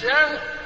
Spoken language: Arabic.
شهر